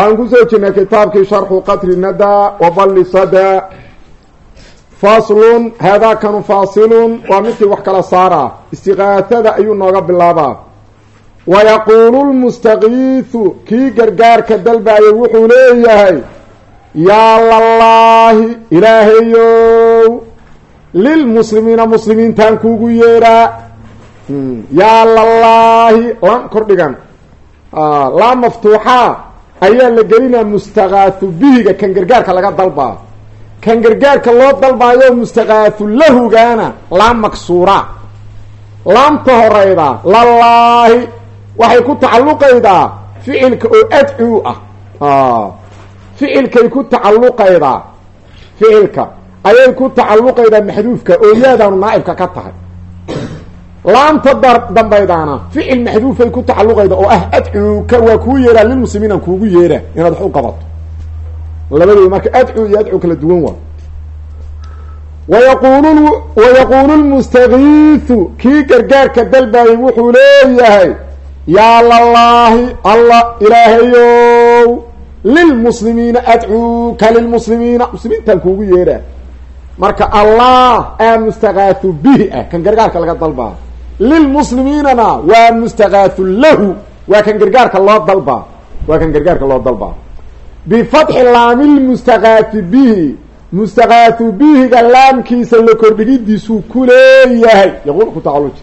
aan ku soo jirnay kitaabkii sharxu qatri nada wabali sada. Faslun haadaakanu faasilun waa midkii wax kala saara. Istiqaahada ayuu nooga bilaabaa. Wayaquulu lmustakiisu kii gargaarka dalbaayay wuxuu leeyahay yaa llaahi ilaahayow lilmuslimiina muslimiintaan kuugu yeedhaa yaa lalaahi laan kordhigan. Laa maftuuxaa ayaa la gelinaa mustakaathu bihiga kan gargaarka laga dalbaa kan gargaarka loo dalbaayo mustakaathu lahugaana laa maksuura. Laamta horeyda lalaahi waxay ku tacalluqaydaa ficilka oo adcuu ah. Ficilkay ku tacalluqaydaa ficilka ayay ku tacalluqaydaa maxduufka oo yaadaanu naaibka ka tahay laamta dambaydaana ficil maxduufay ku tacalluqayda oo ah adcuuka waa kuu yeeraa lilmuslimiin aan kuugu yeera inaad wax u qabato. Labadooda marka adcuu iyo adcuu kala duwan waa. Wayaqulu wayaquulu lmustakiisu kii gargaarka dalbaayay wuxuu leeyahay yaa lalaahi alla ilaahayow lilmuslimiina adcuuka lilmuslimiina. Muslimiintaan kuugu yeedhaa marka allah aa mustakaathu bihi ah kan gargaarka laga dalbaa lilmuslimiinana waa mustakaathu lahu waa kan gargaarka loo dalbaa waa kan gargaarka loo dalbaa bifatxi laamilmustakaathi bihi mustakaathu bihiga laamkiisa la kordhigidiisuu ku leeyahay yaqul ku tacalluji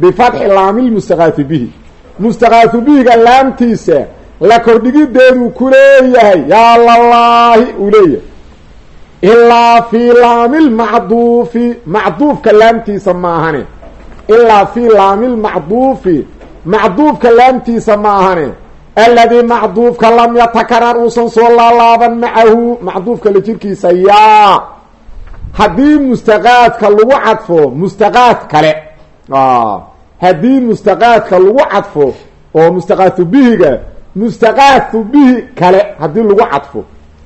bifatxi laamilmustakaathi bihi mustakaathu bihiga laamtiisa la kordhigideeduu ku leeyahay yaa lalaahi uu leeyahay ilaa fii laamilmacduufi macduufka laamtiisa maahane ilaa fii laamilmacduufi macduufka laamtiisa ma ahane alladii macduufka lam yatakarar uusan soo laalaaban macahu macduufka la jirkiisa yaa haddii mustaqaadka lagu cadfo mustaqaad kale haddii mustaqaadka lagu cadfo oo mustaqaathu bihiga mustaqaathu bihi kale haddii lagu cadfo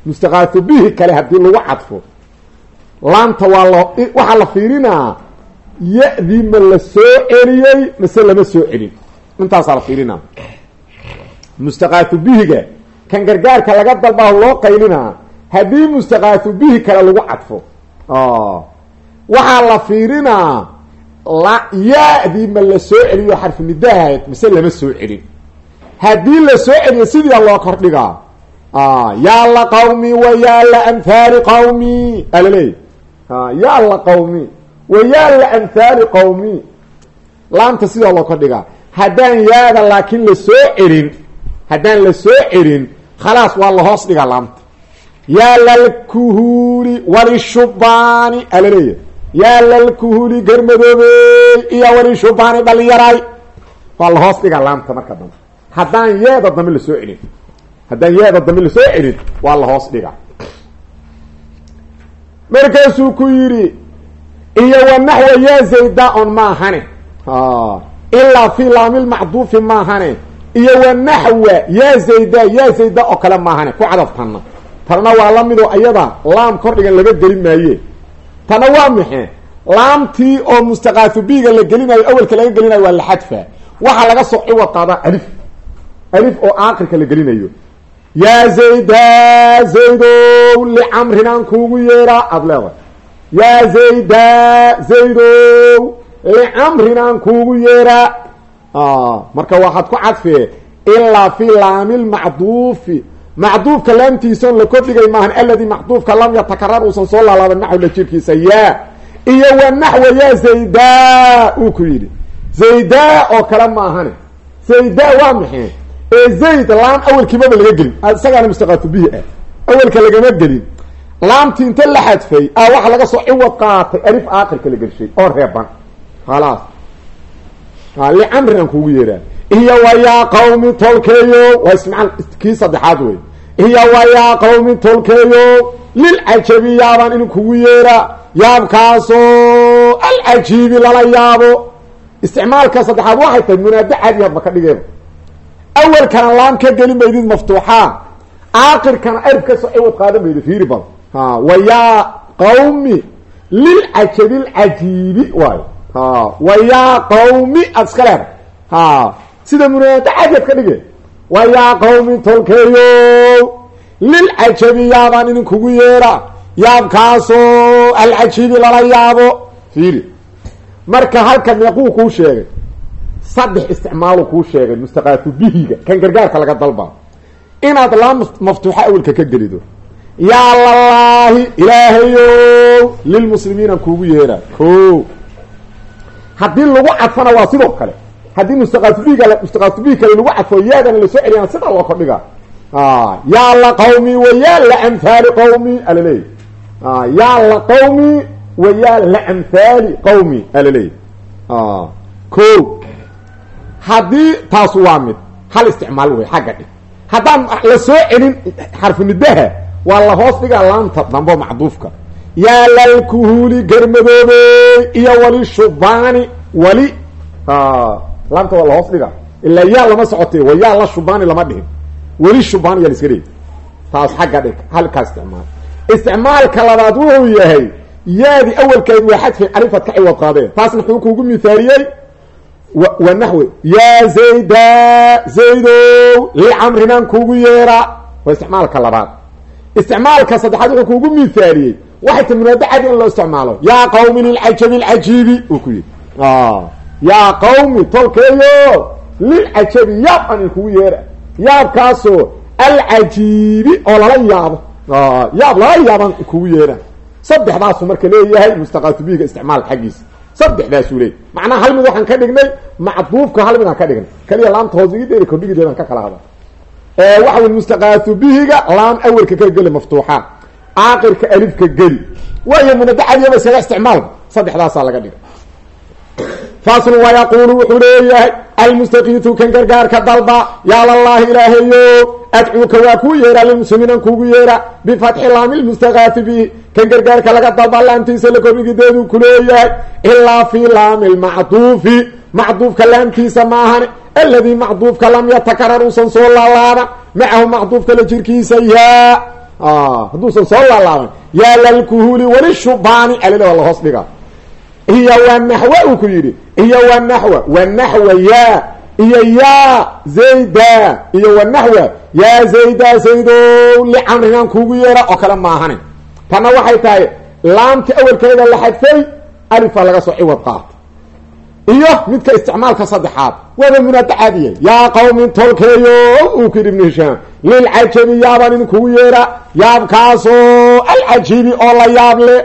mustaqaathu bihi kale haddii lagu cadfo laanta waa la waxaa la fiirinaa ya-dii ma la soo celiyey mase lama soo celin intaasaa la fiirinaa mustaqaathu bihiga kan gargaarka laga dalbaa loo qaylinaa haddii mustaqaathu bihi kale lagu cadfo waxaa la fiirinaa ya-dii ma la soo celiyo xarfu nidahayd mase lama soo celin haddii la soo celiyo sidia loo kordhigaa yaa la qawmi wa yaa la amhaali qawmi alaleey yaa la qawmi wa yaa la amhaali qawmi laamta sidaa loo kordhigaa haddaan yaada laakiin la soo celin haddaan la soo celin khalaas waa la hoos dhigaa laamta yaa lalkuhuli walishubaani alaleeya yaa lalkuhuli garmadoobey iyo walishubaani dhalinyaraay waa la hoos dhigaa laamta marka dambe haddaan yeeda dambe la soo celin haddaan yeeda dambe la soo celin waa la hoos dhigaa markaasuu ku yidhi iyo wa naxwa yaa zayda on maahane ilaa fi laamilmacduufi maahane iyo wa naxwa yaa zayda yaa zayda oo kale maahane ku cadaftanna tanna. Waa la midoo ayada laam kordhigan laga gelin maaye. Tana waa maxe laamtii oo mustaqaathu biiga la gelinayo awelka laga gelinayo waa la xadfa. Waxaa laga soo ciwad qaadaa alif. Alif oo aakirka la gelinayo. Yaa zayda zaydow licamrin aan kuugu yeeraa. Aada leedahay yaa zayda zaydow licamrin aan kuugu yeeraa marka waxaad ku cadfee ilaa fi laamilmacduufi macduufka laamtiisaon la kordhigay maahan alladii macduufka lam yatakarar uusan soo laalaaban naxw la jirkiisa yaa iyo wa naxwa yaa zayda uu ku yidhi. Zayda oo kale maahane. Zayda waa maxay ee zayd laam awelkiimaba laga gelin. Isagaana mustaqaatu bihi ah. Awelka lagama gelin laamtii inta la xadfay a waxa laga soo ciwad qaatay alif aakirka la gelshay oo reeban. Khalaas. Licamrin aan kuugu yeeraa iyo wa yaa qawmi tolkeeyo waa ismaal kii saddexaad wey iyo wa yaa qawmi tolkeeyo lilcajabi yaabaan in kugu yeera yaabkaasoo alcajiibi lala yaabo. Isticmaalka saddexaad waxay tahay munaado cadi hadba ka dhigeeba awalkana laam ka gelin maydid maftuuxaa aakirkana arif ka soo ciwad qaadan mayda fiiri bal wa yaa qawmi lilcajabi lcajiibi waayo wa yaa qawmi aad iska leedahay sida munaado cadi ad ka dhige wa yaa qawmi tolkeeyo lilcajabi yaabaan idin kugu yeera yaabkaasoo alcajiibi lala yaabo fiiri marka halka meequu kuu sheegay saddex isticmaalu kuu sheegay mustaqaatu bihiga kan gargaarka laga dalba inaad laa maftuuxa awelka ka gelido yaa lalaahi ilaahayo lilmuslimiina kuugu yeera ko haddii lagu cadfana waa sidoo kale. Haddii bihi kale lagu cadfo yaadana la soo celiyana sidaa loo kordhiga yaa la qawmi wa yaa la amhaali qawmi alaleey. Yaa la qawmi wa yaa la amhaali qawmi alaleey. Ko haddii taasu waa mid hal isticmaal wey xagga dhig. Haddaan la celin xarfunidaha waa la hoos dhigaa laanta dambo macduufka. Yaa lalkuhuli garmadoobe iyo wali shubaani wali laanta waa la hoos dhigaa ilaa yaa lama socotay wa yaa la shubaani lama dhihin. Weli shubaan yaa la taas xagga dhig halkaa isticmaal. Isticmaalka labaad wuxuu yahay yaadi awalkeed waa xadfi alifad ka ciwad qaadeen. Taasna wuxuu kuugu mithaaliyey wa naxwe yaa zayda zaydow licamrinaan kuugu yeera. Waa isticmaalka labaad isticmaalka saddexaad wuxuu kuugu mithaaliyey waxay ta munaado cadi in loo isticmaalo. Yaa qawmi lilcajabi lcajiibi uu ku yidhi. Yaa qawmi tolkeeyo. Lilcajabi yaab aan in kugu yeera yaabkaasoo alcajiibi oo lala yaabo. Yaab lala yaabaan kugu yeeraan saddexdaasu marka leeyahay mustaqaatu bihiga isticmaalka xaggiisa. Saddexdaasuu leeyay macnaha hal mid waxaan ka dhignay macduufka hal midaan ka dhignay. Kaliya laamta hoosigideeda kordhigideedaan ka kala hada waxa wy mustaqaatu bihiga laam awelka ka geli maftuuxa. Aakirka alifka geli. Waayo munadacadiyaba iskaga isticmaalka saddexdaasaa laga dhigay. Faslun waa yaquulu wuxuu leeyahay almustakiitu kan gargaarka dalba yaa lalaahi ilaahayo adcuuka waa kuu yeeraa lilmuslimiinan kuugu yeera bifatxi laami lmustakaati bihi kan gargaarka laga dalba laamtiisa la kordhigideedu ku leeyahay ilaa fi laami lmacduufi macduufka laamtiisa maahane aladii macduufka lam yatakarar uusan soo laalaaban macahu macduufka la jirkiisa yaa hadduusan soo laalaaban yaa lalkuhuli walishubaani alale waa lahoos dhiga iyo wa naxwa uu ku yidhi iyo wa naxwa wa naxwa yaa iyo yaa zayda iyo wa naxwa yaa zayda zaydow licamrinaan kuugu yeera oo kale maahane tanna waxay tahay laamti awelkeeda la xadfay laga soo ciwad iyo midka isticmaalka saddexaad. Waaba munaado caadiya yaa qawmin tolkeeyo uu ku yidhi ibnu hishaam lilcajabi yaabaan idin kugu yeera. Yaabkaasoo alcajiibi oo la yaab le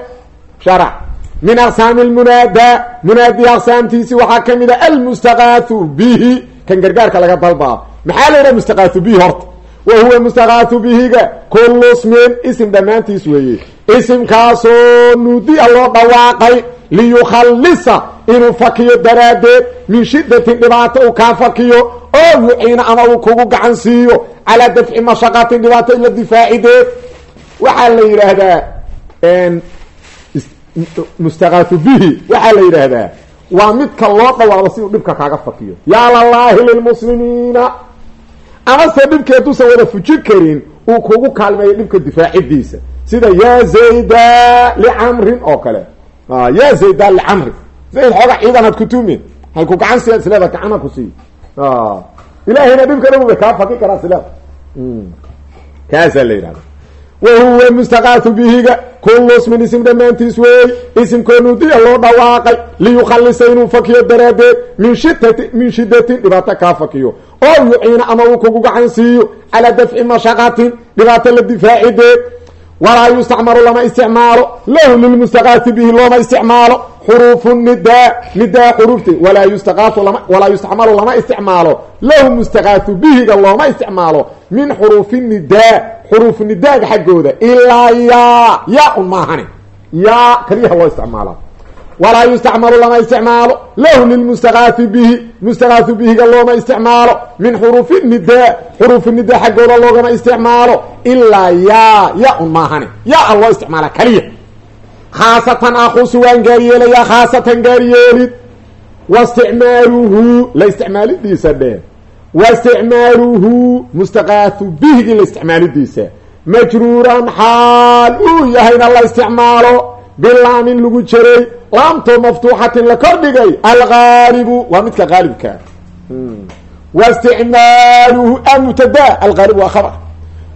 sharac min aqsaami lmunaada munaadi aqsaamtiisi waxaa ka mid a almustaqaathu bihi. Kan gargaarka laga dalbaa. Maxaa la yidhaha mustaqaathu bihi horta wa huwa mustaqaathu bihiga kullu smin isim dhammaantiis weeye isimkaasoo nuudiya loo dhawaaqay liyukhallisa inuu fakiyo daraaddeed min shidatin dhibaato uu kaa fakiyo oo yuciina ama uu kugu gacan siiyo calaa dafci mashaqatin dhibaato ila difaacideed waxaa la yidhaahdaa mustaqaatu bihi waxaa la yidhaahdaa waa midka loo dhawaaqo si uu dhibka kaaga fakiyo yaa amase dhibkii hadduusan wada fuji karin uu kugu kaalmeeyo dhibka difaacidiisa. Sida yaa zayda licamrin oo kale. Yaa zayda licamrin zayd xooga ciidanaad ku tumin hay ku gacan siya isleeda gacana ku siiy ilaahayna dhibka dhan bay kaa faki karaa isleeda kaasaa la yidhahda wahuwa mustaqaatu bihiga kullu ismin isim dhammaantiis weey. Isimkoo nudiya loo dhawaaqay liyukhallisa inuu fakiyo daraaddeed min shidati min shidatin dhibaato kaa fakiyo oo yuciina ama uu kugu gacan siiyo calaa dafci mashaqatin dhibaato la difaacideed walaa yustacmalu lama isticmaalo lahu lilmustaqaati bihi looma isticmaalo xuruufu nidaa nidaa xuruufte walaa yustaqaatu lama walaa yustacmalu lama isticmaalo lahu mustaqaatu bihiga looma isticmaalo min xuruufi nidaa xuruufu nidaaga xaggooda ilaa yaa yaa un maahane yaa kaliyaha loo isticmaalaa walaa yustacmalu lama isticmaalo lahu lilmustaqaafi bihi mustaqaafu bihiga looma isticmaalo min xuruufi nidaa xuruufu nidaa xaggooda loogama isticmaalo ilaa yaa ya un maahane yaa loo isticmaala kaliya. Khaasatan akusu waan gaaryeelayaa khaasatan gaaryeelid wa isticmaaluhu la isticmaalidiisa dhee wa isticmaaluhu mustaqaafu bihigi la isticmaalidiisa. Majruuran xaal uu yahayna la isticmaalo bilaamin lagu jiray laamtoo maftuuxatin la kordhigay algaalibu waa midka gaalibkaa wa isticmaaluhu amubtada algaalibu waa khabar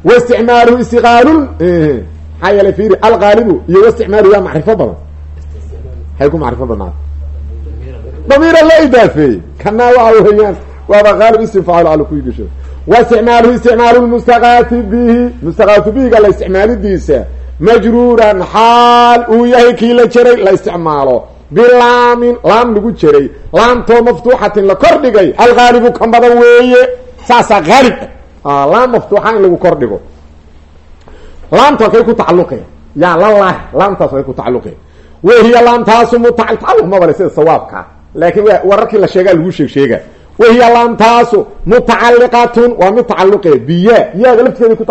wa isticmaaluhu istiqaalun maxaa yeelay fiiri algaalibu iyo wa isticmaaluhu yaa macrifo badan hay ku macrifo badnaada damiira la idaafeeyey kanaa waxa weeyaan waaba gaalib istinfaacil ala ku gasho wa majruuran xaal uu yahay kii la jaray la isticmaalo. Bilaamin laam lagu jaray laamtoo maftuuxatin la kordhigay algaalibu kan badan weeye. Saasaa haalib ah laam maftuuxa in lagu kordhigo laamta halkay ku tacaluqeen yaa lalaahi laamtaas halkay ku tacaluqeen wahiya laamtaasu muta tacaluq ma bale sida sawaabkaa laakiin wararkii la sheegaa lagu sheeg sheega wahiya laamtaasu mutacaliqatun waa mid tacaluqe biya yaaga laftigeeda ku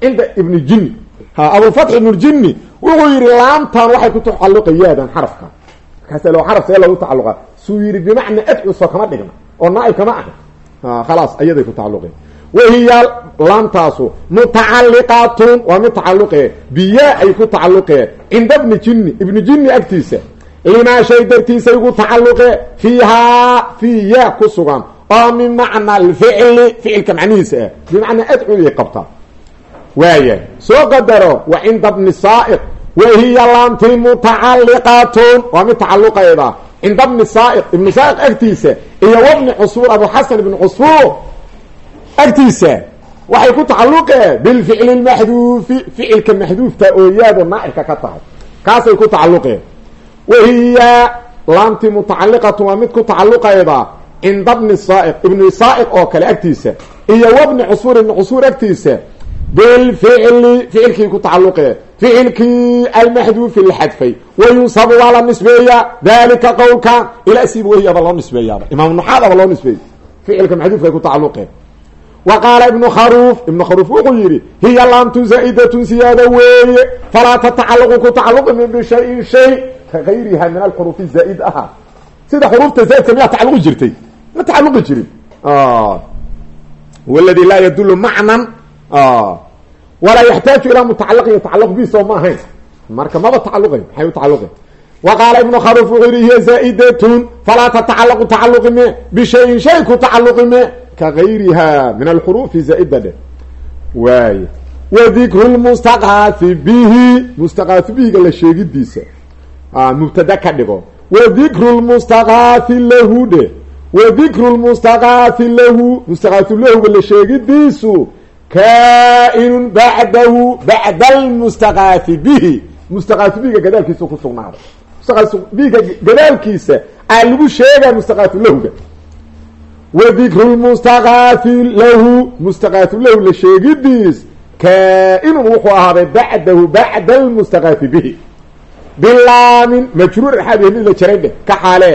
cinda ibni jini abulfatx ibnuljini wuxuu yihi laamtan waxay ku tacaluqa yaadan xarafka. Markaas lo xaraf see loogu tacaluqa suu yihi bimacna adcu soo kama dhigna oo naaib kama aha khalaas ayaday ku tacaluqeen wahiya laamtaasu mutacaliqatun waa mid tacaluqe ay ku tacaluqeen cinda ibni jini ibni jini agtiisa. Limaa shay dartiisay ugu tacaluqe fiihaa fii ya ku sugan oo min macna alficli ficilka macnihiisa ah bimacnaa adcuyay waaya soo qadaro wa cinda bni saaiq wahiya laamtii mutacaliqatun waa mid tacaluqeeda cinda bni saaiq ibnu saaiq agtiisa iyo wabni cusfuur abu xasan ibni cusfuur agtiisa. Waxay ku tacaluqeen bilficli lmaxduufi ficilka maxduufta oo yaado naacibka ka tahay. Kaasay ku tacaluqeen wahiya laamtii mutacaliqatun waa mid ku tacaluqayda cinda bni saaiq ibni saaiq oo kale agtiisa iyo wabni cusfuur ibni cusfuur agtiisa bilficli ficilkii ku tacaluqee ficilkii almaxduufi la xadfay. Wayunsabu waa la nisbeeyaa dalika qowlkan ila siba wahiyaba loo nisbeeyaaba imaam nuxaadaba loo nisbeeyey ficilka maxduufkay ku tacaluqee wa qaala ibnu kharuuf ibnu kharuuf wuxuu yidhi hiya laamtu zaa'idatun siyaada weeye. Falaa tatacalaqu ku tacaluqimi bishayin shay ka gayriha min alxuruufi zaa'id aha. Sida xuruufta zaaidka miyaa tacaluqi jirtay? Ma tacaluqi jirin. Wladi laa yadulu macnan walaa yaxtaaju ilaa mutacalaqin yatacalaq bi soo ma ahayn. Marka maba tacaluqayn maxay u tacaluqayn wa qaala ibnu kharuuf wuxuu yihi hiya zaa'idatun falaa tatacalaqu tacaluqi me bishayin shay ku tacaluqi me ka gayriha min alxuruufi zaaida dhe. Waay wa dikru lmustaqaafi bihi mustaqaafi bihiga la sheegidiisa. Mubtada ka dhigo. Wa dikru lmustaqaafi lahu dhe. Wa dikru lmustaqaafi lahu mustaqaafi lahuga la sheegidiisu kaa-inun bacdahu bacda almustaqaafi bihi mustaqaafi bihiga gadaalkiisa ku sugnaaday mustaqaafi bihiga gadaalkiisa aa lagu sheegaa mustaqaafi lahuga wa dikru lmustaqaafi lahu mustaqaafi lahu la sheegidiis kaa-inun wuxuu ahaaday bacdahu bacda almustaqaafi bihi bilaamin majruur axaad mid la jaray dheh ka xaale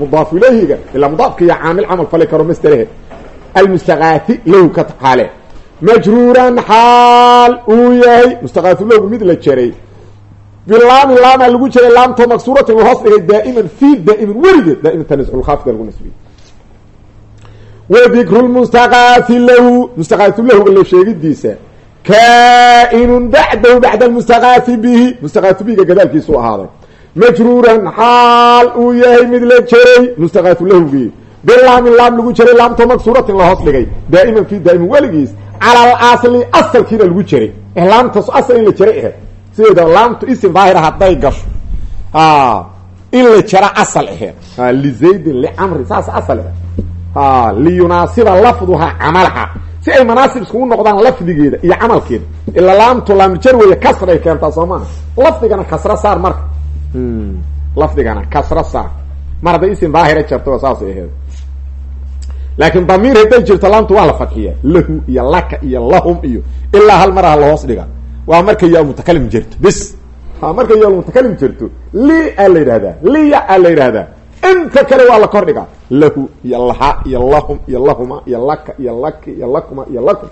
mudaaf ilayhiga ilaa mudaafka iyo caamil camal fali karo masderahe almustaqaafi lahu ka xaale majruuran xaal uu yahay. Mustaqaafi lahu mid la jaray. Bilaamin laamaa lagu jaray laamto maksuuratin la hoos dhigay daa'iman fi daa'iman weligeed. Daa'iman tanisculkhaafida lagu nasbiyey wa dikru lmustaqaafi lahu. Mustaqaafi lahuga la sheegidiisa. Kaa-inun bacdahu bacda almustaqaafi bihi. Mustaqaafi bihiga ahaaday. Majruuran xaal uu yahay mid la jaray. Mustaqaafu lahugii bilaamin laam lagu jaray laamto maksuuratin la hoos dhigay. Daa'iman fi daa'iman weligiis cala alasli asalkiina lagu jaray laamtaas asal in la jaray aheyd sideeda laamtu isim daahira hadday gasho. In la jara asal aheyd lizaydin licamri saas asal aheyd liyunaasiba lafduha camalaha. Si ay manaasib iskugu noqdaan lafdigeeda iyo camalkeeda. Ila laamtu laamjar weeye kasray keentaa soo maaha lafdigana kasra saar marka. Lafdigana kasra saar. Mar hadday isim daahira jarto saasay aheyd laakiin damiir hadday jirto laamtu waa la fadxiya lahu iyo laka iyo lahum iyo ilaa hal maraha lahoos dhiga waa marka yaa mutakalim jirto bis. Markay yalmutakalim jirto. Li aa la yidhahdaa liya aa la yidhahdaa inta kale waa la kordhigaa lahu iyo laha iyo lahum iyo lahuma iyo laka iyo laki iyo lakuma iyo lakum.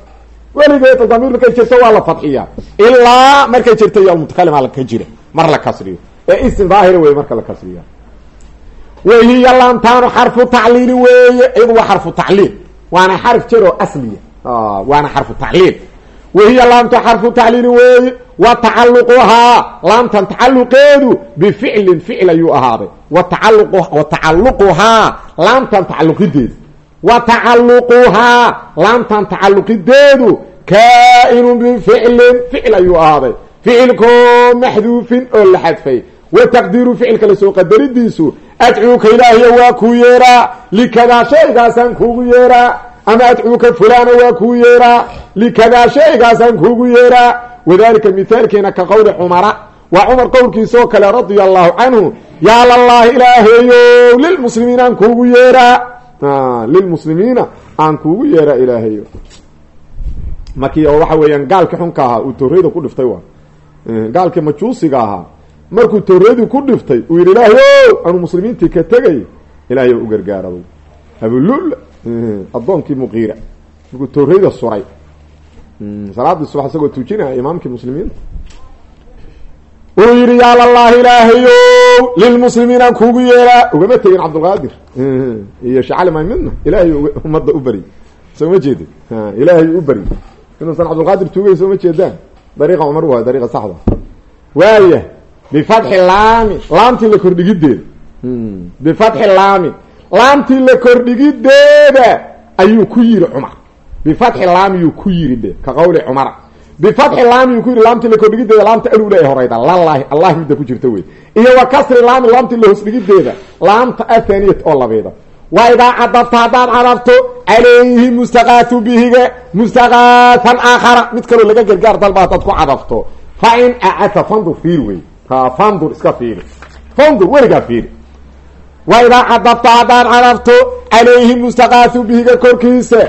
Weligeed damiir markay jirto waa la fadxiyaa ilaa markay jirto yalmutakalim aa ka jira mar la kasriyo. Ee isim daahira wey marka la kasriya wahiya laantaanu xarfu tacliili weeye. Iyadu waa xarfu tacliil. Waana xarf jer oo asliya waana xarfu tacliil. Wahiya laamtu xarfu tacliili weeye. Wa tacaluquhaa laamtan tacaluqeedu bificlin ficil ayuu ahaaday. Wa taalu wa tacaluquhaa laamtan tacaluqideedu wa tacaluquhaa laamtan tacaluqideedu kaa-inun bificlin ficil ayuu ahaaday. Ficilkoo maxduufin oo la xadfay. Wa taqdiiru ficilka la soo qadaridiisu adcuuka ilaahiyo waa kuu yeeraa likadaa shaygaasaan kuugu yeeraa ama adcuuka fulana waa kuu yeeraa likadaa shaygaasaan kuugu yeeraa wadalika mithaalkeena ka qowli cumara waa cumar qowlkiisaoo kale radia allahu canhu yaa lallaahi ilaahayow lilmuslimiina aan kuugu yeeraa lilmuslimiina aan kuugu yeeraa ilaahayo markii oo waxa weeyaan gaalkii xunka ahaa uu toreyda ku dhiftay waa gaalkii majuusiga ahaa markuu torreedii ku dhiftay uu yidhi ilaahayow anuu muslimiintii ka tegay. Ilaahay u gargaarado habulul addoonkii muqiira. Markuu torreyda suray. Salaadii subax isagoo tuujinaya imaamkii muslimiinta. Uu yidhi yaa lallaahi ilaahayow lilmuslimiinaan kuugu yeelaa ugama tegin cabdulqaadir iyo shacali may midna. Ilaahay ummadda u beri soo ma jeedin? Ilaahay u beri inuusan cabdulqaadir tuugay soo jeedaan? Dariiqa cumar waay dariiqa saxda. Waaya bifatxi laami laamtii la kordhigideeda bifatxi laami laamtii la kordhigideeda ayuu ku yiri cumar. Bifatxi laamiyuu ku yiri de ka qawli cumara bifatxi laamiyuu ku yiri laamtii la kordhigideeda laamta alula ee horeyda lalahi allah midda ku jirta wey. Iyo wa kasri laami laamtii la hoosdhigideeda laamta athaniyat oo labeeda. Wa idaa cadabta haddaad cadabto calayhi mustaqaatu bihiga mustaqaatan aakhara. Mid kaloo laga gargaar dalba haddaad ku cadabto fa in acata fandur fiir wey fandur iska fiiri. Fandur weligaa fiiri. Wa idaa cadabta haddaad cadabto calayhi mustaqaatu bihiga korkiisa.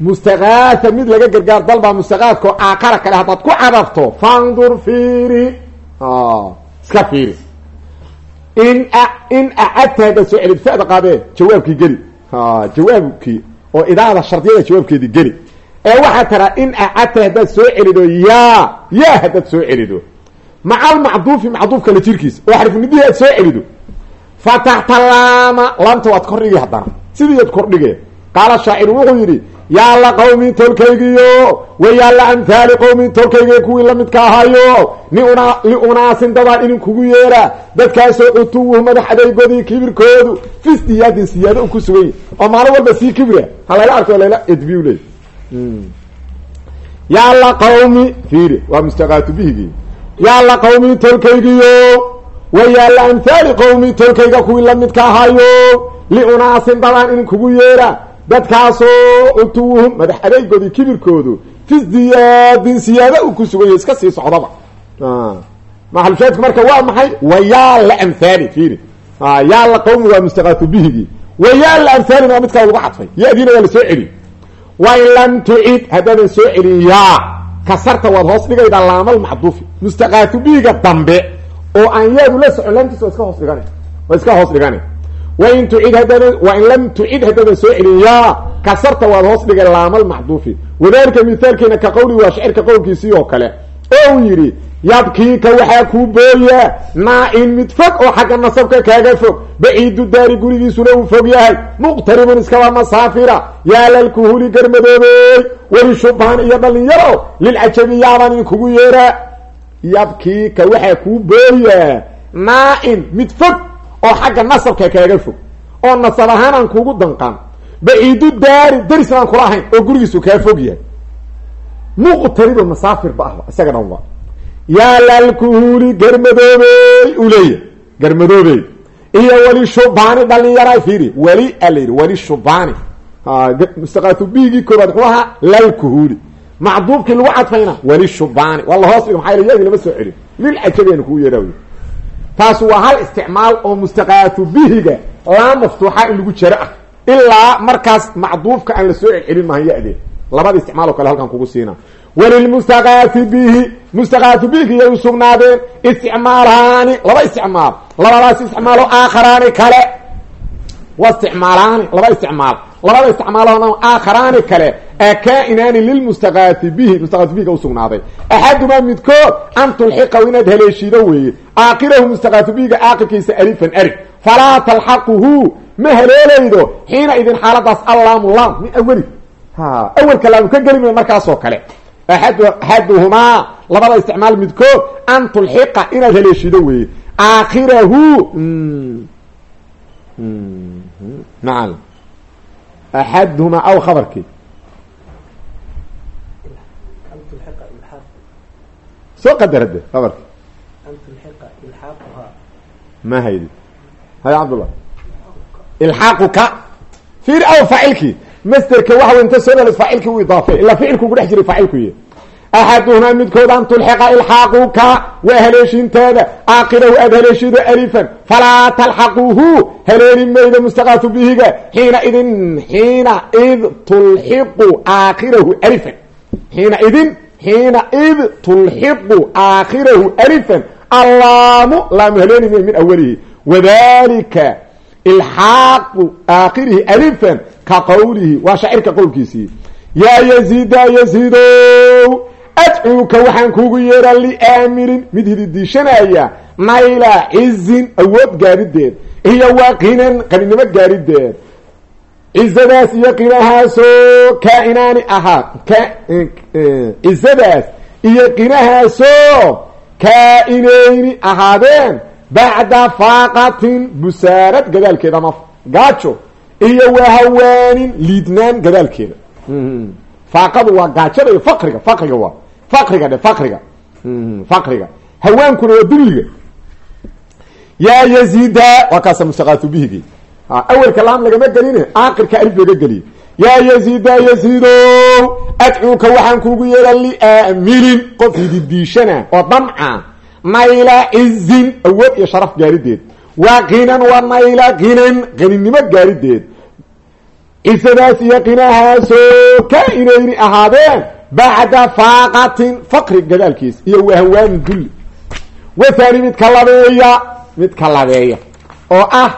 Mustaqaata mid laga gargaar dalbaa mustaqaadkao aakara kale haddaad ku cadabto fandur fiiri. Iska fiiri. In in acadta haddaad soo celid fada qaadee jawaabkii geli. Jawaabkii oo idaada shardiyada jawaabkeedii geli. Ee waxaa taraa in acadta haddaad soo celido yaa yaa haddaad soo celido maca almacduufi macduufka la jirkiisa oo xarfunidihii aad soo celido. Fataxta laama laamta waad kordhigi haddana. Sidii ad kordhige qaala shaaciru wuxuu yidhi yaa la qawmi tolkaygiyo wa yaa la amhaali qowmi tolkaygiyo kuwii lamidka ahayo liunaasin dadaan idin kugu yeera dadkaasoo cutuwuhu madax adeygoodii kibirkoodu. Fi stiyaadin siyaado u ku sugan yahi oo maalin walba sii kibira. Ha layla arko layla edbiyu leey yaa la qawmi fiiri yaa la qawmi tolkaygiyo wa yaa la amhaali qowmi tolkayga kuwii lamidka ahayo liunaasin dadaan idin kugu yeera. Dadkaasoo cutuwuhum madax adeygoodii kibirkoodu fi ziyaadin siyaada uu ku sugan yahay iska sii socdaba. Maxalushaadku marka waa maxay? Wa yaa la amhaali fiiri. Yaa la qawmi waa mustaqaatu bihigii wa yaa la amhaalina waa mid kala lagu cadfay. Ya-diina waa la soo celin wa in lam tucid haddaadan soo celin yaa kasarta waad hoos dhigaydaa laamal macduufi mustaqaatu bihiga dambe oo aan yaadu la socon laamtiisa waa iska hoos dhigana waa iska hoos dhigana wain tucid haddaadan wain lam tucid haddaadan soo celin yaa kasarta waad hoos dhigay laamal macduufi wadalika mithaalkeena ka qowli waa shicirka qowlkiisii oo kale. Oo uu yidhi yabkiika waxaa kuu booyaa naa-in mid fog oo xagga nasabka kaaga fog. Baciidu daari gurigiisuna uu fog yahay. Muqtaribun iskaba masaafira. Yaa lalkuhuli garmadoobeey weli shubaan iyo dhalinyaro lilcajabi yaabaan idinkugu yeeraa yabkiika waxaa kuu booyaa naa-in mid fog oo xagga nasabka kaaga fog. Oo nasab ahaan aan kuugu danqan. Baciidu daari darisna aan kula oo gurigiisu kaa fog yahay. Muqtariba masaafir ba ahba isaga dhan ba yaa lalkuhuli garmadoobey uu leeyahy garmadoobey iyo weli shubaani dhalinyara fiiri weli a la yidhi weli shubaani mustaqaatu bigii koobaad muxuu ahaa lalkuhuli. Macduubkii lagu cadfayna weli shubaani waa la hoos dhigo maxaa yal yadii lama soo celin. Lilcajabianu kugu yeeraa wy taas waa hal isticmaal oo mustaqaatu bihiga laa maftuuxa in lagu jaro ah. Ilaa markaas macduufka aan la soo celcelin maaha ya-dee labada isticmaal oo kale halkan kugu siina. Walilmustaqaafi bihi mustaqaafi bihi iyay u sugnaadeen isticmaalaani laba isticmaal. Labadaas isticmaalo aakharaani kale. Wa isticmaalaani laba isticmaal. Labada isticmaaloona aakharaani kale. Ee kaa-inaani lilmustaqaafi bihi mustaqaafi bihiga usugnaaday axadumaa midkood an tulxiqaw inaad haleeshido weeye. Aakirahu mustaqaafi bihiga aakirkiisa alifan arig falaa talxaquhu ma haleelaydo idin xaaladaas allaamu laam min aweli ha awelka laamu ka geli maya markaasoo kale. Axaduhumaa labada isticmaal midkood an tulxiqa inaad haleeshido weeye. Aakhirahu naam axaduhumaa aw khabarkii soo qadara de khabarki. Ma haydi. Hay cabdullah ilxaaquka fiir aw faacilkii wey inta soo dhal faacilkii u idaafay. Ilaa ficilku ku dhex jiray faacilku y axaduhumaa midkood an tulxiqa ilxaaquka waa haleeshintaada aakirahu aad haleeshido alifan. Falaa talxaquhu haleeli mayda mustaqaafu bihiga. Xiina idin xiina id tulxiqu aakhirahu alifan. Xiina idin xiina id tulxiqu aakhirahu alifan. Allaamu laamu haleeli may min awalihi wadalika ilxaaqu aakhirihi alifan ka qowlihi waa shaacirka qowlkiisii. Yaa yaziida yaziidow adcuuka waxaan kuugu yeeraa liaamirin mid hididiishanaya nayla cizin awood gaarideed iyo waa qinan qaninimo gaarideed. Cizadaas iyo qinahaasoo kaa-inaani ahaa cizadaas iyo qinahaasoo kaa-ineyni ahaadeen bacda faaqatin busaarad gadaalkeeda ama gaajo iyo wahawaanin liidnaan gadaalkeeda. Faaqadu waa gaajada iyo faqriga faqriga waa faqriga dhe faqriga. Faqriga. Hawaankuna waa dulliga yaa yaziida waa kaasa mustaqaatu bihigi. Awelka laam lagama gelin aakirka alif laga geliye yaa yaziida yaziidow adcuuka waxaan kuugu yeela liaamilin qof hididiishana oo damca nayla cizin awood iyo sharaf gaarideed waa qinan waa nayla qinan qaninimo gaarideed. Cisadaas iyo qinahaasoo ka inayni ahaadeen bacda faaqatin faqri gadaalkiisa iyo wahwaanin dulli wathani midka labeeya midka labeeya. Oo ah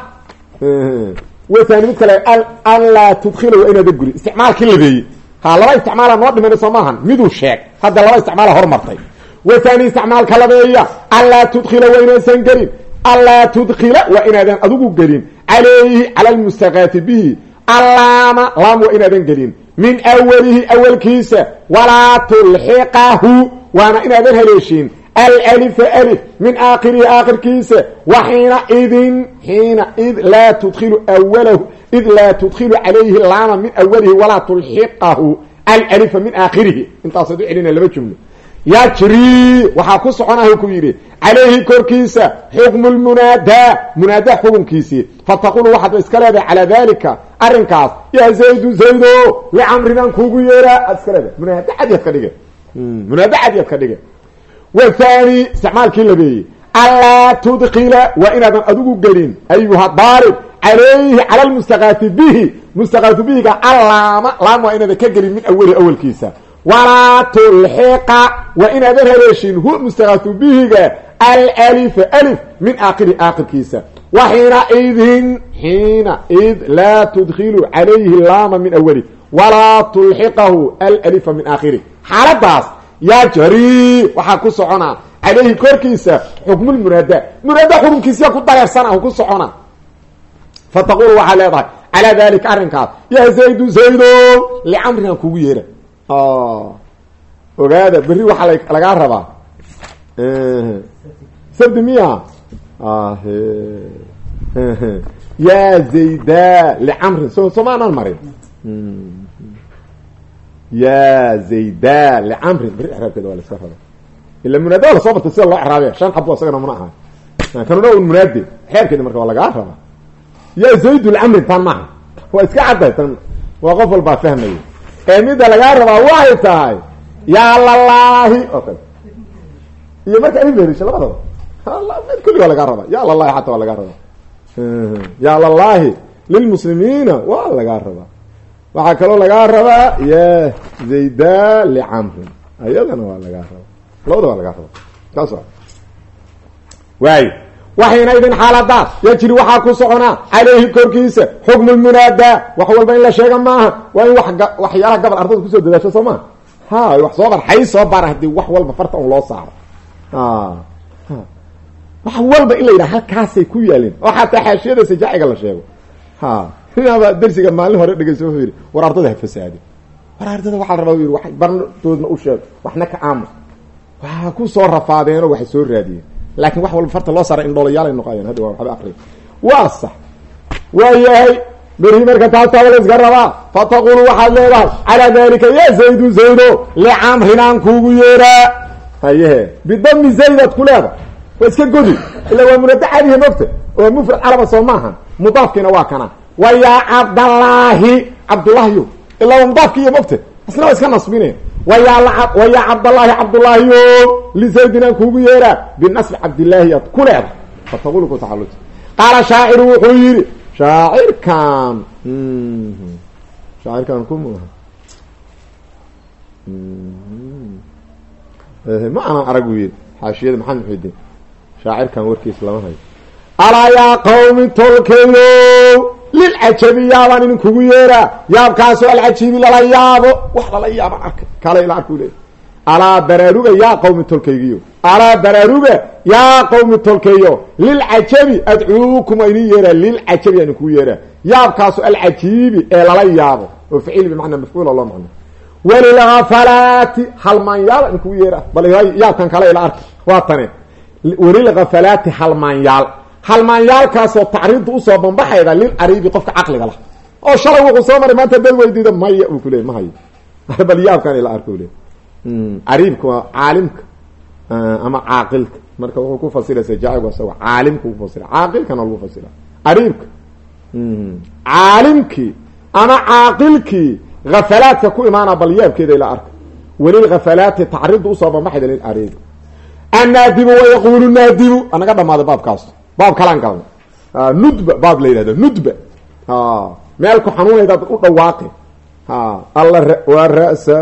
wathani midka labe anlaa tudkhila waa inaada guri isticmaalkii labeeyey. Ha laba isticmaala noo dhimana soo maahan. Miduu sheeg. Hadda laba isticmaala hormartay. Wathani isticmaalka labeeya anlaa tudkhila waa gelin anlaa tudkhila waa inaadan adigu gelin. Calayhi cala lmustaqaati bihi. Allaama laam waa inaadan gelin. Min awalihi awalkiisa walaa tulxiqahu waana inaadan haleeshin. Alalifa alif min aakhirihi aakhirkiisa. Wa xiina idin xiina id laa tudkilu awalahu id laa tudkilu calayhi laama min awalihi walaa tulxiqahu alalifa min aakhirihi. Intaasaad u celina laba jumlo yajri waxaa ku soconaha ku yidhi calayhi korkiisa xukmu lmunaadaa munaada xukunkiisii fataqulu waxaad iska leedahay calaa dalika arrinkaas. Yaa zaydu zaydo licamrinaan kuugu yeeraa. Aad iska leedahay munaada cadiad ka dhige munaada cadiad ka dhige wathani isticmaalkii labeeyey anlaa tudkila waa inaadan adigu gelin ayuha daarib calayhi cala lmustaqaati bihi. Mustaqaatu bihiga allaama laam waa inaadan ka gelin min awali awalkiisa walaa tulxiqa waa inaadan haleeshin hu mustaqaatu bihiga alalifa alif min aakhiri aakhirkiisa. Wa xiina idin xiina id laa tudkilu calayhi laama min awali. Walaa tulxiqahu alalifa min aakhiri. Xaaladaas yajri waxaa ku socona calayhi korkiisa xukmulmunaada munaada xukunkiisiya ku dareersana ku socona fataqulu waxaa leedahay calaa dalika arrinkaas yaa zaydu zaydo licamrigan kugu yeera ogaada berri waxaa lagaa rabaa. Sabdi miya? Yaa zayda licamrin so soo maanaan marin. Yaa zayda licamrin beri exraabkeeda waa la iska raba ila munaada waa la soo bartay sida loo exraabe shan xabo isagana mana aha. Kanuna un munaade xeerkeedi marka waa lagaa rabaa. Yaa zaydu licamrin tan maaha. Waa iska cadday tan waa qof walbaa fahmaya ee midda lagaa rabaa waxay tahay? Yaa lalaahi oo iyo marka alif laheriso labadaba mid kulli waa lagaa rabaa. Ya lalahi xataa waa lagaa rabaa. Ya lalaahi lilmuslimiina waa lagaa rabaa. Waxaa kaloo lagaa rabaa ya zayda licamrin ayadana waa lagaa rabaa. Labada waa rabaa. Saas wa waayo waxayna idin xaaladaas yajri waxaa ku soconaa calayhi korkiisa xukmu lmunaadaa wax walba in la sheega maaha waa in waxyaalaha gabal ardada ku soo dadaasho soo maa ha wax soo bar xay soo bara haddii wax walba farta un loo saaro wax walba in la yidhaha halkaasay ku yaalin oo xataa xaashiyada sajaaciga la sheego ha inaaba dersiga maalin hore dhegeysa wuxuu yidhi war ardada ha fasaadi war ardada waxaa la rabaa u yidhi wax barnadoodna u sheeg waxna ka waa ku soo rafaadeenoo soo raadiyeen laakiin wax walba farta loo saara indhoolayaal ay noqoyaan hadda waa waxba akriya waa sax. Waa yahay. Berhi marka taasaaba la iska rabaa. Fataqulu waxaad leedahay calaa dalika ya zaydu zaydo licamrin aan kuugu yeeraa. Hayehe bidami zaydaad ku leeda waa iska godi. Ila waa munada cadihi mogta oo mufrad calaba soo maaha mudaafkiina waa kana wa yaa cabdallaahi cabdullaahiyo ilaa mudaafki iyo mogta isna waa iska nasbine wayaa wayaa cabdallaahi cabdullaahiyo lizaydin aan kuugu yeeraa binasbi cabdillaahi aad ku leeda fataqulu ku tacaluj qaala shaaciru wuxuu yidhi shaacirkan shaacirkan kuma ma aanan arag wiil xaashiyada maxamed muxudiin shaacirkan warkiis lama hayo alaa yaa qawmi tolkeyo lilcajabi yaabaan idinkugu yeeraa. Yaabkaasoo alcajiibi lala yaabo. Wax lala yaaba arkay kale ila arkuu leey alaa baraaruga yaa qawmi tolkaygiyo. Alaa baraaruga yaa qawmi tolkeeyo lilcajabi adcuukum waa idin yeeraa. Lilcajabi aan idinkugu yeeraa. Yaabkaasoo alcajiibi ee lala yaabo. Oo ficil bimacnaa mafcuula loo macno walilghafalaati halmaanyaal aan idinkugu yeeraa. Bal yaabkan kale ila arka waa tane. Walilghafalaati halmaanyaal halmaanyaalkaasoo tacriibta u soo bambaxayda lil ariibi qofka caqliga lah oo shalay wuxuu soo maray maanta dad weydiida maya uu ku leey ma hayo. Bal yaabkan ila arka le cariibka waa caalimka ama caaqilka. Marka wuxuu ku fasira sajaacigu isaga caalimka ku fasira caaqilkana lagu fasira ariibka. Caalimkii ama caaqilkii hafalaadka ku imaana bal yaabkeeda ila arka walilghafalaati tacriibta u soo bambaxayda lil ariibi annaadibu wayaquulu naadibu. Anaga dhamaaday baabkaas baab kalaan galna nudba baab la yihahdo nudba. Meel ku xanuunaydaad u dhawaaqi. Alla waa ra'sa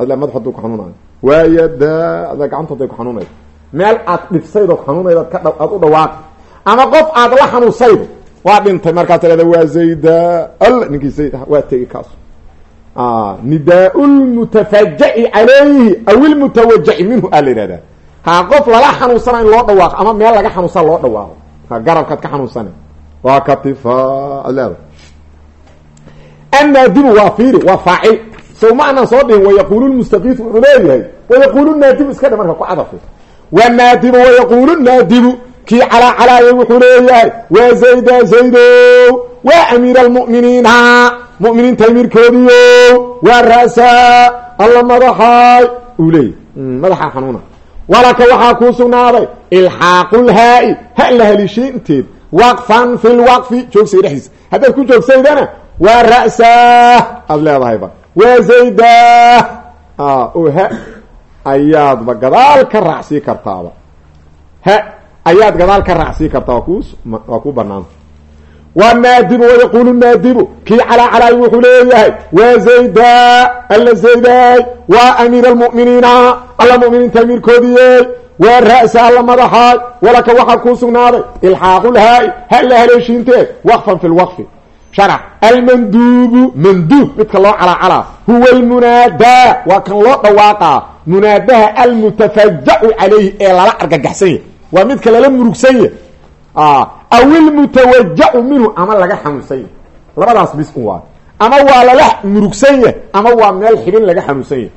adle madax haduu ku xanuunayo waa yada adle gacanta haday ku xanuunaydo meel aad dhibsaydoo xanuunaydaad ka aad u dhawaaqi. Ama qof aad la xanuunsaydo waa dhintay. Markaas tirahda waa zayda alla ninkii zayd ah waa tegi kaas nidaa lmutafajaci calayhi aw ilmutawajaci minhu aa la ha qof lala xanuunsana in loo dhawaaqo ama meel laga xanuunsan loo dhawaaqo. Ha garabkaad ka xanuunsana waa katifa ad leeda annaadibu waa fiiri waa faacil. Sow ma anaan soo dhihin wayaquulu lmustakiifu wuxuu leeyahay. Wayaquulu naadibu iska dhe marka ku cadafi wanaadibu wayaquulu naadibu kii calaa calaayay wuxuu leeyahay. Waa zayda zaydo waa amiir almu'miniina mu'miniinta amiirkoodiyo waa ra'saa alla madaxaay uu leeyahy madaxaa xanuuna walaka waxaa kuu sugnaaday ilxaaqulhaa-i ha la halishiinteed waqfan fi lwaqfi joogsiga dhexdiisa haddaad ku joogsaydana waa ra'saa aada leedahayba waa zaydah oo ha ayaadba gadaal ka raacsii kartaaba ha ayaad gadaal ka raacsii kartaa waa ku waa ku banaanta waa naadibu wayaquulu naadibu kii calaa calaayi wuxuu leeyahay waa zayda alla zayday waa amiir almu'miniina. Alla mu'miniinta amiirkoodiyey waa ra'sa alla madaxaay walaka waxaa kuu sugnaaday. Ilxaaqulhaa-i ha la haleeshiintee waqfan fi lwaqfi sharac almanduubu manduub midka loo calaacalaa huwa almunaadaa waa kan loo dhawaaqaa munaadaha ee lala argagaxsan yahy midka lala murugsan aw ilmutawajacu minhu ama laga xanuunsan yahy labadaas bis un waa ama waa lala murugsan yahy ama waa meel xibin laga xanuunsan yahy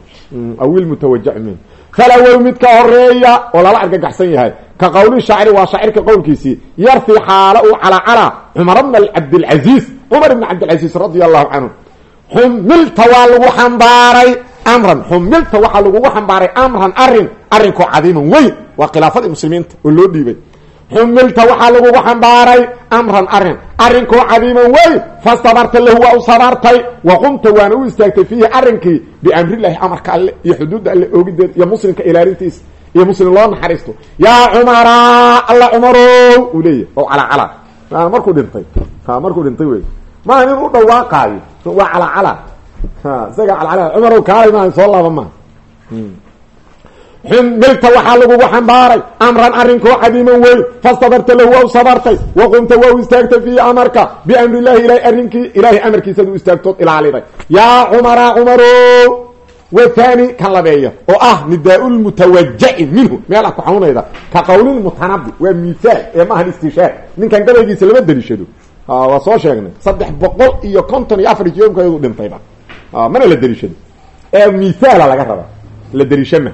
aw ilmutawajacu minhu falawel midka horreeya oo lala argagaxsan yahay ka qowli shaaciri waa shaacirka qowlkiisii yarfi xaala uu calacalaa cumar bna cabdilcaziiz cumar ibn cabdilcaziiz radia allahu canhu xumilta waa lagu xambaaray amran xumilta waxaa lagugu xambaaray amran arrin arinkoo cadiiman weyn waa khilaafadii oo loo dhiibay xumilta waxaa lagugu xambaaray amran arrin arinkoo cadiiman weyn fastabarta lahu waa u sabartay. Wa qumta waana u istaagtay fiihi arinkii biamrillahi amarka alle iyo xuduudda alle oogideeda iyo muslimka ilaalintiisa iyo muslim loo naxariisto. Yaa cumara alla cumarow uu leeyahy oo calaa markuu dhintay. Markuu dhintay wey maaha nin u dhawaaqaayo waa calacala isaga calacala cumarow kaalay maaha soo laaba maaha xumilta waxaa lagugu xambaaray amran arrinkoo cadiiman weyn. Fastabarta lahu waa u sabartay. Wa qumta waa u istaagtay fiihi amarka. Biamri illahi ilahay arrinkii ilaahay amarkiisad u istaagtood ilaaliday. Yaa cumara cumaro wathani kan labeeya. Oo ah nidaa lmutawajaci minhu. Meel ah ku xanuunayda. Ka qawlilmutanabi waa misaal ee maahan istishaar ninkan gabaygiisa lama deliishado waa soo sheegnay. Saddex boqol iyo konton iyo afar jiyomkayadu dhintayba. Mana la deliishado ee misaala laga raba. La deliishama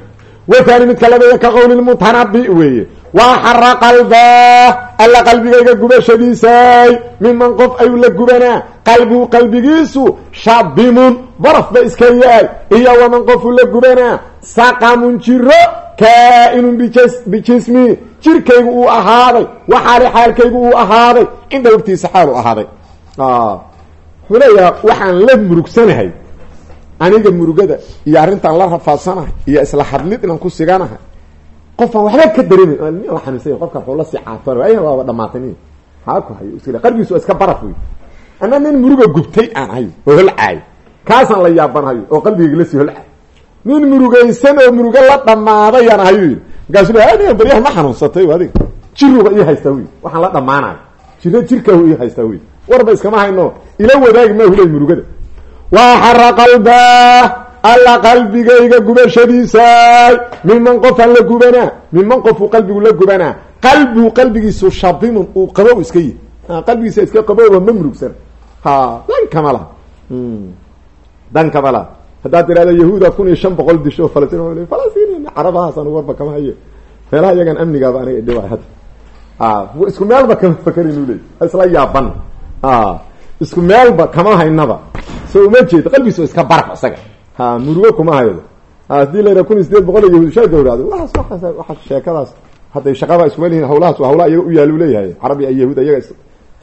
wathani midka labeeya ka qawlilmutanabi weeye waa xara qalbaa alla qalbigayga gubashadiisay miman qof ayuu la gubanaa qalbigu qalbigiisu shabimun baraf ba iska yahay iyo waman qofuu la gubanaa saqamun jiro kaa-inun bijismi jirkaygu uu ahaaday waxaali xaalkaygu uu ahaaday cinda wagtiisa xaal u ahaaday wuxuu la murugsanahay aniga murugada iyo arrintaan la rafaadsanahay iyo isla hadlid inaan ku siganahay qofaan waxba ka dareemin. Xanuunsanya qofka wuxuu la sii caato waaba dhamaatay nin. Haa ku hayo is qalbigiisu waa iska baraf wey ana nin muruga gubtay aan ahayo oo holcaayo kaasaan la yaabanahayo oo qalbigayga la sii holcaayo nin murugaysan oo murugo la dhammaadayaan ahayo yii markaasu le ma xanuunsatay adiga. Jiruga ii haystaa wey waxaan la dhammaanayo jiro jirkaahu ii haystaa wey warba iskama hayno? Ila wadaagi maa huley murugada waa xara qalbaa alla qalbigayga gubashadiisaay miman qofaan la gubanaa miman qofuu qalbigu la gubanaa qalbigu qalbigiisu shabimun uu qabow iska yihi qalbigiisa iska qabowba ma murugsan ha dan kama laha dan kama laha haddaad tirahda yahuuda kun iyo shan boqol disho falastiin falastiin carabahaasaan warba kama haye meelaha iyagan amnigaaba aniga idhiba hadda isku meelba kama fakerin u leey isla yaaban isku meelba kama haynaba. So uma jeed qalbigiisa iska baraf isaga ha murugo kuma haydo haddii la yidhaha kun iyo sideed boqol iyo yahuud shaa gawracdo waaas waaas waa sheekadaas hadday shaqaba iskuma lihiin hawlahaas waa hawlaha iyaga u yaalu leeyahay. Carabi iyo yahuud iyaga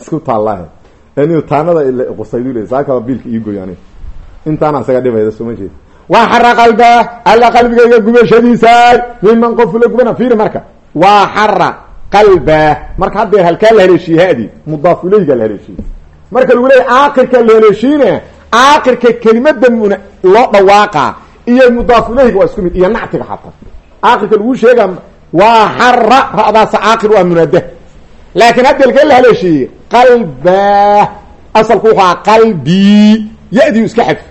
isku taallaahe n taanada qusaydu le saakaba biilka ii goy aniga intaana isaga dhibayda soma jeed waa xara qalba alla qalbigayga gubashadiisa miman qofu la marka. Waa xara qalba marka haddeer halkaa la haleeshiye hadi ileyga la haleeshiye marka lagu leeya aakirka la haleeshiine aakirka kelimada mun loo dhawaaqa iyo mudaaf ileyga waa isku mid iyo nactiga xataa aakirka lagu sheega waa xara ra'daasa aakir waa munaada laakiin hadda halkee la haleeshiiyey qalba asalku wuxuu aha qalbi ya-diu iska xadf.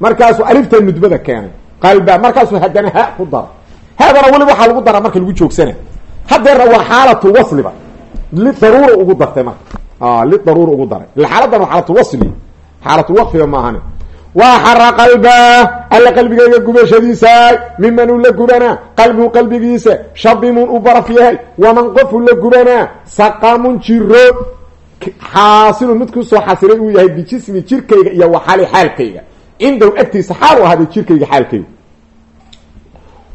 Markaasuu alifta nudbada keenay. Qalba markaasuu haddana ha ku dara haadana weliba waxaa lagu daraa marka lagu joogsana hadeerna waa xaalatu wasliba. Lidaruura ugu dartay marka lidaruura ugu daray xaaladan waa xaalatu wasli xaalatulwaqfiga maahane waa xara qalba alla qalbigayga gubashadiisa miman la gubanaa qalbigu qalbigiisa shabimun u baraf yahay waman qofuu la gubanaa saqamun jiro xaasilun mid ku soo xasilay uu yahay bijismi jirkayga iyo waxaali xaalkayga cindaw agtiisa xaal u ahaaday jirkayga xaalkayga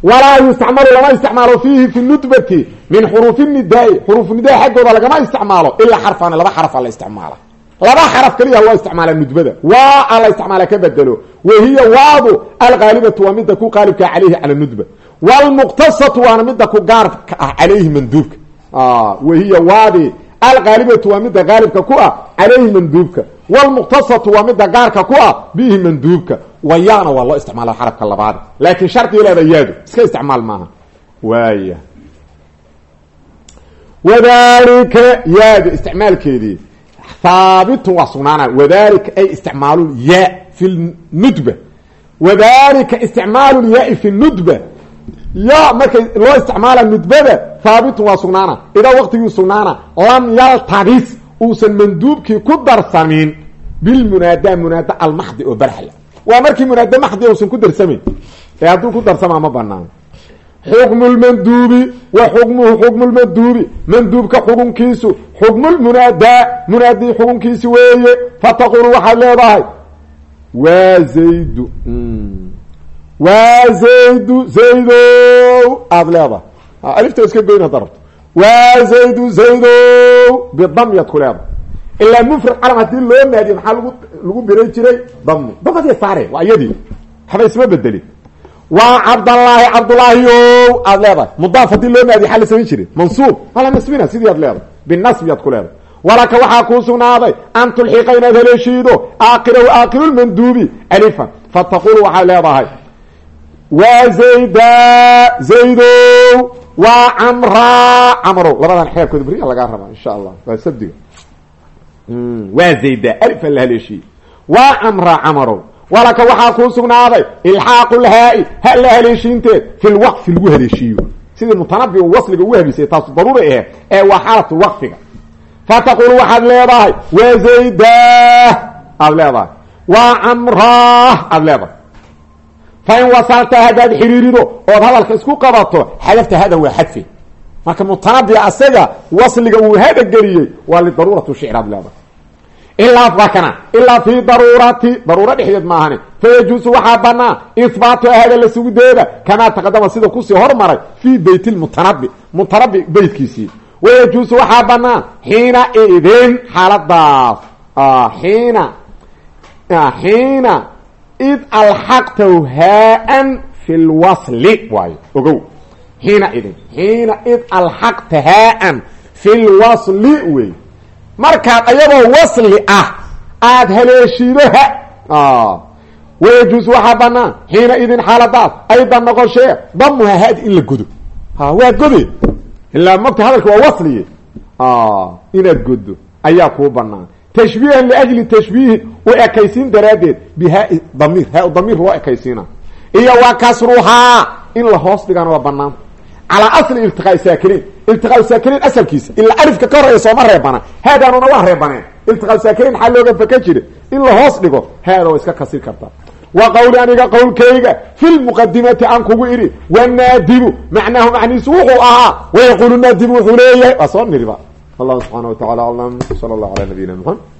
walaa yustacmalu lama isticmaalo fiihi fi nudbati min xuruufi nidaai. Xuruufu nidaa xaggooda lagama isticmaalo ilaa xarfan laba xarfa la isticmaala. Laba xaraf kaliya waa isticmaala nudbada. Waa a la isticmaala ka bedelo. Wahiya waadu alqaalibatu waa midda ku qaalibkaa calayhi cala nudba. Wlmuqtasatu waana midda ku gaarka ah calayhi manduubka. Wahiya waadi alqaalibatu waa midda qaalibka ku ah calayhi manduubka wlmuqtasatu waa midda gaarka ku ah bihi manduubka. Wayaana waa loo isticmaala xarafka labaad laakiin shardiga leeda yaadu iska isticmaal maaha. Waaya wadalika yaadu isticmaalkeedii haabitun waa sugnaana wadalika ay isticmaalu ya fi nudba. Wadalika isticmaalu lyaai fi nudba ya markay loo isticmaala nudbada haabitun waa sugnaana. Idaa waqtigii sugnaana. Lam yaltabis uusan manduubkii ku darsamin. Bilmunaada munaada almaxdi oo barxla waa markii munaada maxdi uusan ku darsamayn ee hadduu ku darsamaa ma banaano xukmu lmanduubi wa xukmuhu xukmu lmanduubi manduubka xukunkiisu xukmu lmunaadaa munaadii xukunkiisi waa zaydu zaydow aada leedahay. Alifta iska goyn hadda rabto. Waa zaydu zaydow bidam yaad ku leedahay ilaa mufrad calam haddii loo naadiyo maxaa lagu lagu biray jiray? Dami damadiya saare waa iyadii. Waxba isma bedelin waa cabdallaahi cabdullaahi o aada leedahay. Mudaaf haddii loo naadiyo xaa la samayn jiray? Mansuub. Hala nasbina sidii aad leedahay. Binasbi yaad ku leedahay. Walaka waxaa kuu sugnaaday waa zayda zaydow waa camraa camrow labadan xeerkooda beriya lagaa rabaa insha allah. Waa sabdiga. Waa zayda alifan la haleeshiiyey waa camraa camarow walaka waxaa kuu sugnaaday ilxaaqu lhaa-i ha la haleeshiinteed fi lwaqfi lagu haleeshiiyo sidii mutanabi wasliga ugu haleeshiya taasu daruura aheed ee waa xaalatu waqfiga. Fataqulu waxaad leedahay waa zaydah aad leedahay. Waa camraah aad leedahay fa in wasalta haddaad xiriirido ood hadalka isku qabato xadafta hadan waa xadfe marka mutanabi asaga wasliga uu hadageliyey waa lidaruurati shicr aad leedahay ilaa fakana ilaa fi daruurati daruuro dhexdeed maahane fayajuusu waxaa banaan ihbaatu ahada la sugideeda kamaa taqadama sida ku sii hormaray fii beyt lmutanabi mutanabi beytkiisii wayajuusu waxaa banaan xiina idin xaaladaas xiina xiina id alxaqtahu haa-an fi lwasli waayo ogow xiina idin xiina id alxaqta haa-an fi lwasli wey markaad ayagoo wasli ah aada haleeshiido ha wayajuus waxaa banaan xiina idin xaaladaas aydan noqoshee damuha hadi in la godo ha waa gode ilaa mogta hadalka waa wasliye inaad godo ayaa kuu banaan tashbiihan liajli tashbiihi u ekaysiin daraaddeed bihaai damiir haa damiir loo ekaysiina iyo wa kasruhaa in la hoos dhigana waa banaanta calaa asli iltiqaai saakiriin iltiqaau saakiriin asalkiisa ilaa alifka ka horreeya sooma reebana haadaanuna waa reebaneen iltiqaau saakiriin maxaa looga faka jira in la hoos dhigo haada way iska kasir kartaa wa qawli aniga qowlkayga fi lmuqadimati aan kugu idhi wanaadibu macnaahu macnihiisu waa subxaana wa tacala aclam sala allahu ala nabiyina mxamed